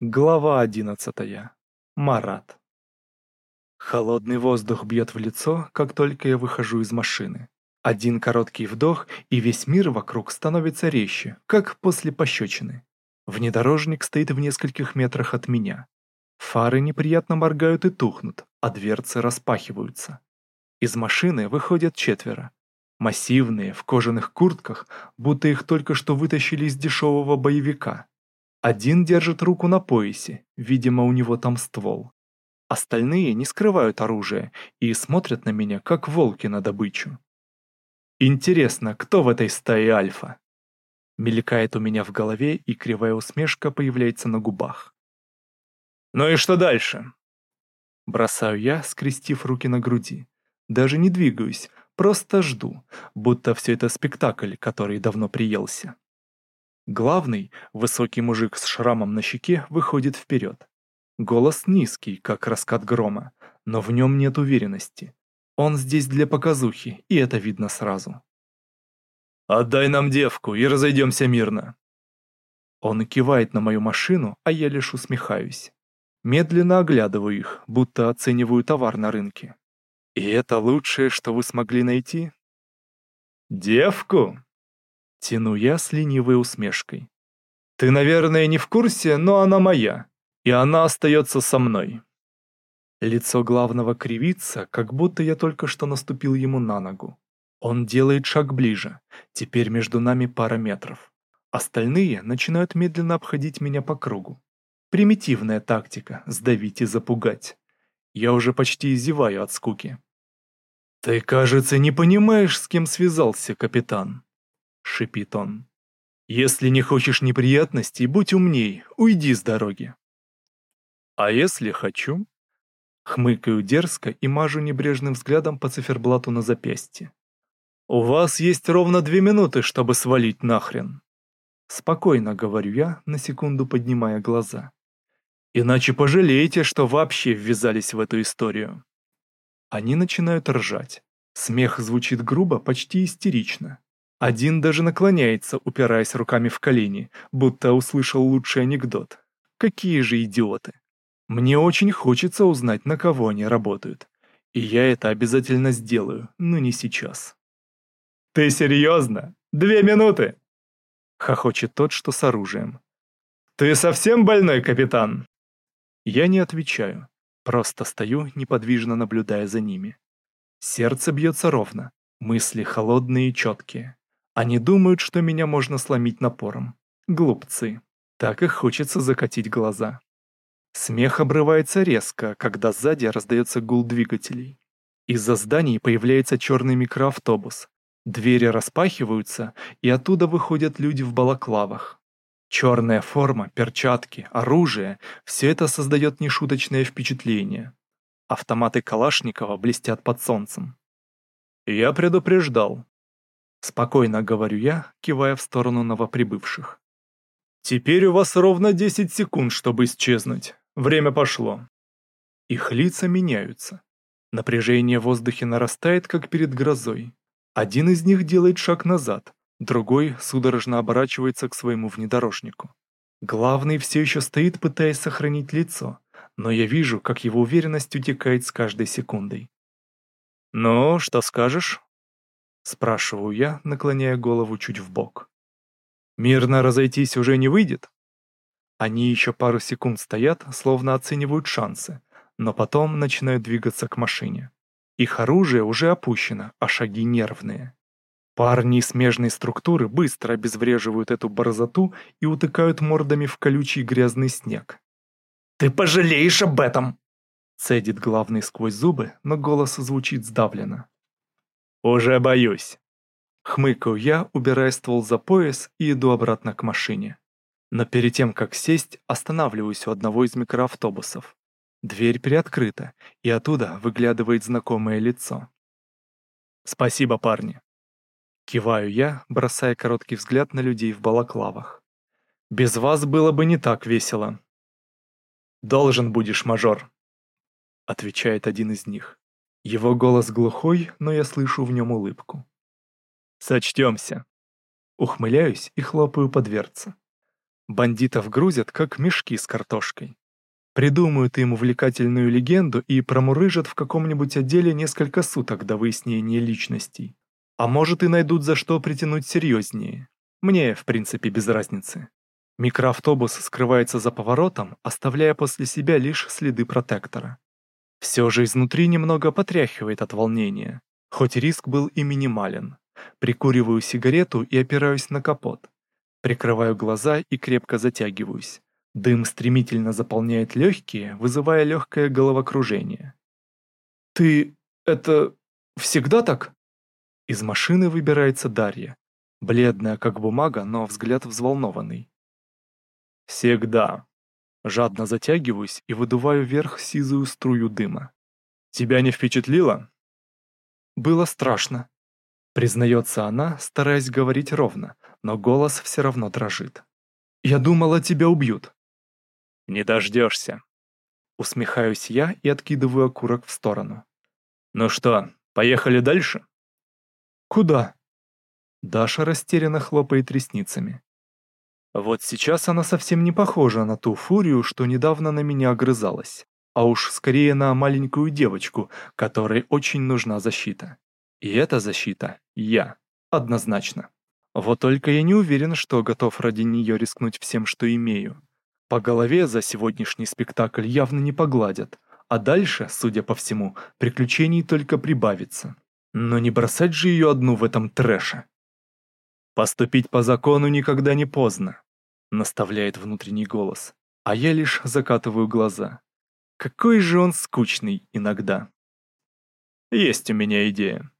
Глава одиннадцатая. Марат. Холодный воздух бьет в лицо, как только я выхожу из машины. Один короткий вдох, и весь мир вокруг становится резче, как после пощечины. Внедорожник стоит в нескольких метрах от меня. Фары неприятно моргают и тухнут, а дверцы распахиваются. Из машины выходят четверо. Массивные, в кожаных куртках, будто их только что вытащили из дешевого боевика. Один держит руку на поясе, видимо, у него там ствол. Остальные не скрывают оружие и смотрят на меня, как волки на добычу. Интересно, кто в этой стае альфа? Мелькает у меня в голове, и кривая усмешка появляется на губах. «Ну и что дальше?» Бросаю я, скрестив руки на груди. Даже не двигаюсь, просто жду, будто все это спектакль, который давно приелся. Главный, высокий мужик с шрамом на щеке, выходит вперед. Голос низкий, как раскат грома, но в нем нет уверенности. Он здесь для показухи, и это видно сразу. «Отдай нам девку и разойдемся мирно!» Он кивает на мою машину, а я лишь усмехаюсь. Медленно оглядываю их, будто оцениваю товар на рынке. «И это лучшее, что вы смогли найти?» «Девку?» Тяну я с ленивой усмешкой. «Ты, наверное, не в курсе, но она моя, и она остается со мной». Лицо главного кривится, как будто я только что наступил ему на ногу. Он делает шаг ближе, теперь между нами пара метров. Остальные начинают медленно обходить меня по кругу. Примитивная тактика – сдавить и запугать. Я уже почти зеваю от скуки. «Ты, кажется, не понимаешь, с кем связался, капитан», шипит он. «Если не хочешь неприятностей, будь умней, уйди с дороги». «А если хочу?» Хмыкаю дерзко и мажу небрежным взглядом по циферблату на запястье. «У вас есть ровно две минуты, чтобы свалить нахрен». Спокойно говорю я, на секунду поднимая глаза. «Иначе пожалеете, что вообще ввязались в эту историю». Они начинают ржать. Смех звучит грубо, почти истерично. Один даже наклоняется, упираясь руками в колени, будто услышал лучший анекдот. Какие же идиоты. Мне очень хочется узнать, на кого они работают. И я это обязательно сделаю, но не сейчас. «Ты серьезно? Две минуты?» Хохочет тот, что с оружием. «Ты совсем больной, капитан?» Я не отвечаю, просто стою, неподвижно наблюдая за ними. Сердце бьется ровно, мысли холодные и четкие. Они думают, что меня можно сломить напором. Глупцы. Так их хочется закатить глаза. Смех обрывается резко, когда сзади раздается гул двигателей. Из-за зданий появляется черный микроавтобус. Двери распахиваются, и оттуда выходят люди в балаклавах. Черная форма, перчатки, оружие – все это создает нешуточное впечатление. Автоматы Калашникова блестят под солнцем. Я предупреждал, Спокойно говорю я, кивая в сторону новоприбывших. «Теперь у вас ровно 10 секунд, чтобы исчезнуть. Время пошло». Их лица меняются. Напряжение в воздухе нарастает, как перед грозой. Один из них делает шаг назад, другой судорожно оборачивается к своему внедорожнику. Главный все еще стоит, пытаясь сохранить лицо, но я вижу, как его уверенность утекает с каждой секундой. «Ну, что скажешь?» Спрашиваю я, наклоняя голову чуть в бок. Мирно разойтись уже не выйдет? Они еще пару секунд стоят, словно оценивают шансы, но потом начинают двигаться к машине. Их оружие уже опущено, а шаги нервные. Парни смежной структуры быстро обезвреживают эту борзоту и утыкают мордами в колючий грязный снег. «Ты пожалеешь об этом!» Цедит главный сквозь зубы, но голос звучит сдавленно. «Уже боюсь». Хмыкаю я, убирая ствол за пояс и иду обратно к машине. Но перед тем, как сесть, останавливаюсь у одного из микроавтобусов. Дверь приоткрыта, и оттуда выглядывает знакомое лицо. «Спасибо, парни». Киваю я, бросая короткий взгляд на людей в балаклавах. «Без вас было бы не так весело». «Должен будешь, мажор», — отвечает один из них. Его голос глухой, но я слышу в нем улыбку. «Сочтемся». Ухмыляюсь и хлопаю по дверце. Бандитов грузят, как мешки с картошкой. Придумают им увлекательную легенду и промурыжат в каком-нибудь отделе несколько суток до выяснения личностей. А может и найдут за что притянуть серьезнее. Мне, в принципе, без разницы. Микроавтобус скрывается за поворотом, оставляя после себя лишь следы протектора. Все же изнутри немного потряхивает от волнения, хоть риск был и минимален. Прикуриваю сигарету и опираюсь на капот. Прикрываю глаза и крепко затягиваюсь. Дым стремительно заполняет легкие, вызывая легкое головокружение. «Ты... это... всегда так?» Из машины выбирается Дарья. Бледная, как бумага, но взгляд взволнованный. «Всегда». Жадно затягиваюсь и выдуваю вверх сизую струю дыма. «Тебя не впечатлило?» «Было страшно», — признается она, стараясь говорить ровно, но голос все равно дрожит. «Я думала, тебя убьют». «Не дождешься». Усмехаюсь я и откидываю окурок в сторону. «Ну что, поехали дальше?» «Куда?» Даша растерянно хлопает ресницами. Вот сейчас она совсем не похожа на ту фурию, что недавно на меня огрызалась, а уж скорее на маленькую девочку, которой очень нужна защита. И эта защита — я, однозначно. Вот только я не уверен, что готов ради нее рискнуть всем, что имею. По голове за сегодняшний спектакль явно не погладят, а дальше, судя по всему, приключений только прибавится. Но не бросать же ее одну в этом трэше. Поступить по закону никогда не поздно, наставляет внутренний голос, а я лишь закатываю глаза. Какой же он скучный иногда. Есть у меня идея.